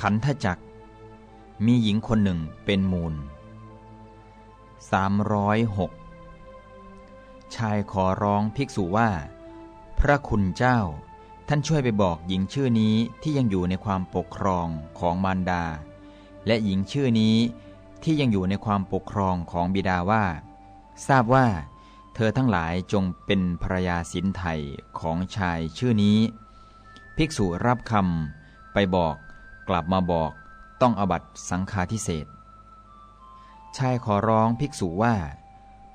ขันธจักมีหญิงคนหนึ่งเป็นมูล 306 ชายขอร้องภิกษุว่า พระคุณเจ้า ท่านช่วยไปบอกหญิงชื่อนี้ที่ยังอยู่ในความปกครองของมารดา และหญิงชื่อนี้ที่ยังอยู่ในความปกครองของบิดาว่า ทราบว่า เธอทั้งหลายจงเป็นภรยาสินไทยของชายชื่อนี้ ภิกษุรับคำไปบอก กลับมาบอกต้องอบัตสังฆาทิเศษชายขอร้องภิกษุว่า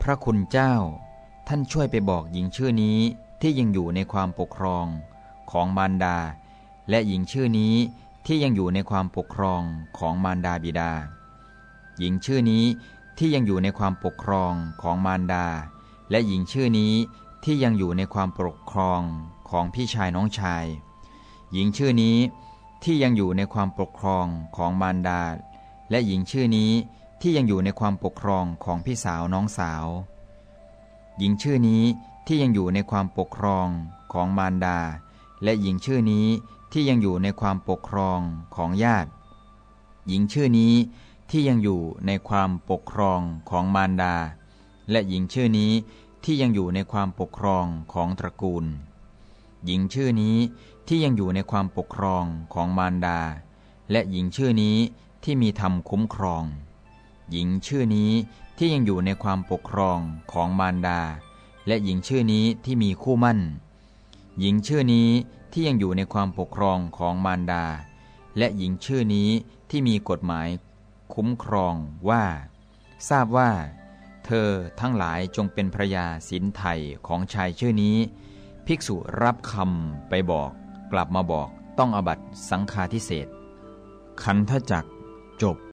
พระคุณเจ้า ท่านช่วยไปบอกหญิงชื่อนี้ที่ยังอยู่ในความปกครองของมารดา และหญิงชื่อนี้ที่ยังอยู่ในความปกครองของมารดาบิดา หญิงชื่อนี้ที่ยังอยู่ในความปกครองของมารดา และหญิงชื่อนี้ที่ยังอยู่ในความปกครองของพี่ชายน้องชาย หญิงชื่อนี้ ที่ยังอยู่ในความปกครองของมารดา และหญิงชื่อนี้ที่ยังอยู่ในความปกครองของพี่สาวน้องสาว หญิงชื่อนี้ที่ยังอยู่ในความปกครองของมารดา และหญิงชื่อนี้ที่ยังอยู่ในความปกครองของญาติ หญิงชื่อนี้ที่ยังอยู่ในความปกครองของมารดา และหญิงชื่อนี้ที่ยังอยู่ในความปกครองของตระกูล หญิงชื่อนี้ที่ยังอยู่ในความปกครองของมารดา และหญิงชื่อนี้ที่มีธรรมคุ้มครอง หญิงชื่อนี้ที่ยังอยู่ในความปกครองของมารดา และหญิงชื่อนี้ที่มีคู่มั่น หญิงชื่อนี้ที่ยังอยู่ในความปกครองของมารดา และหญิงชื่อนี้ที่มีกฎหมายคุ้มครองว่า ทราบว่า เธอทั้งหลายจงเป็นภรยาสินไทยของชายชื่อนี้ ภิกษุรับคำไปบอก กลับมาบอกต้องอบัตสังฆาทิเศษขันธจักจบ